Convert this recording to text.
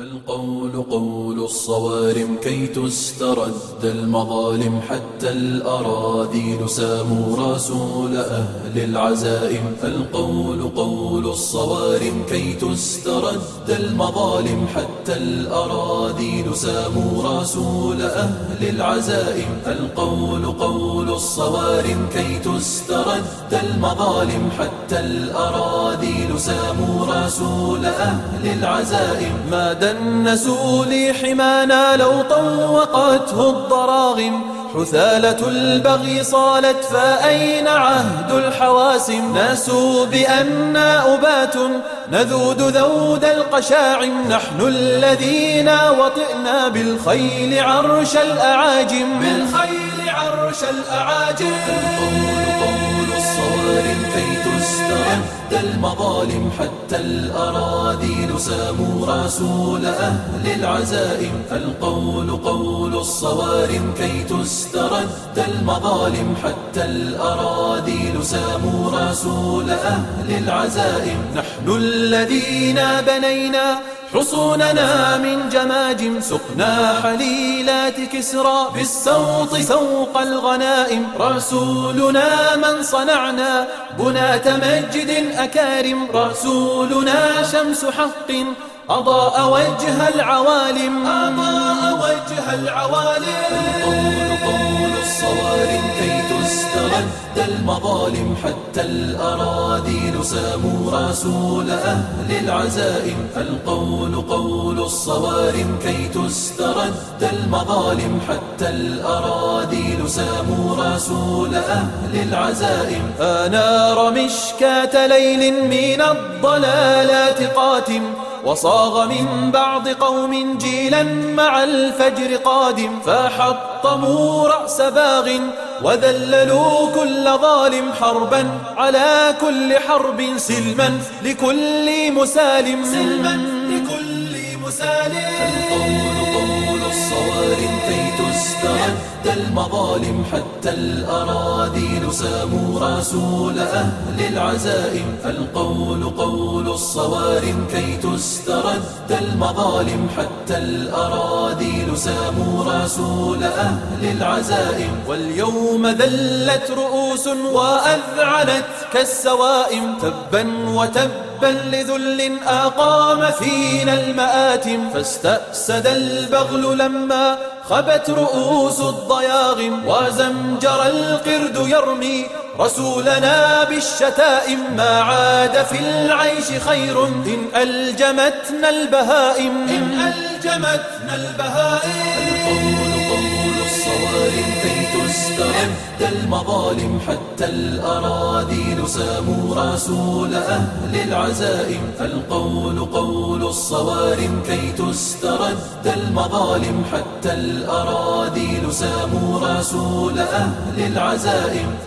القول قول الصوارم كي تسترد المظالم حتى الأراذيل ساموا رسول أهل العزائم. القول قول الصوارم كي تسترد المظالم حتى الأراذيل ساموا رسول أهل العزائم. القول قول الصوارم كي تسترد المظالم حتى الأراذيل ساموا رسول أهل العزائم. ما دنسوا لي حمانا لو طوقته الضراغم. حثالة البغي صالت فأين عهد الحواسم؟ ناسوا بأننا أبات نذود ذود القشاعم. نحن الذين وطئنا بالخيل عرش الأعاجم. بالخيل عرش الأعاجم. الصوارم كي تسترد المظالم حتى الأراذيل ساموا رسول أهل العزائم. القول قول الصوارم كي تسترد المظالم حتى الأراذيل ساموا رسول أهل العزائم. نحن الذين بنينا حصوننا من جماجم سقنا حليلات كسرى بالسوط سوق الغنائم. رسولنا من صنعنا بنات مجد أكارم. رسولنا شمس حق أضاء وجه العوالم. أضاء وجه العوالم. تسترد المظالم حتى الأراذيل ساموا رسول أهل العزائم. القول قول الصوارم كي تسترد المظالم حتى الأراذيل ساموا رسول أهل العزائم. أنار مشكاة ليل من الضلالات قاتم وصاغ من بعض قوم جيلا مع الفجر قادم. فحطموا رأس باغ وذللوا كل ظالم حربا على كل حرب سلما لكل مسالم. سلما لكل مسالم. القول قول الصوارم كي تسترد المظالم حتى الأراذيل ساموا رسول أهل العزائم. القول قول الصوارم كي تسترد المظالم حتى الأراذيل ساموا رسول أهل العزائم. واليوم ذلت رؤوس وأذعنت كالسوائم تبا وتبا لذل أقام فينا المآتم. فاستأسد البغل لما خبت رؤوس الضياغم وزمجر القرد يرمي رسولنا بالشتائم ما عاد في العيش خير. إن ألجمتنا البهائم. إن ألجمتنا البهائم. الصوارم كي تسترد المظالم حتى الأراذيل ساموا رسول أهل العزائم. القول قول الصوارم كي تسترد المظالم حتى الأراذيل ساموا رسول أهل العزائم.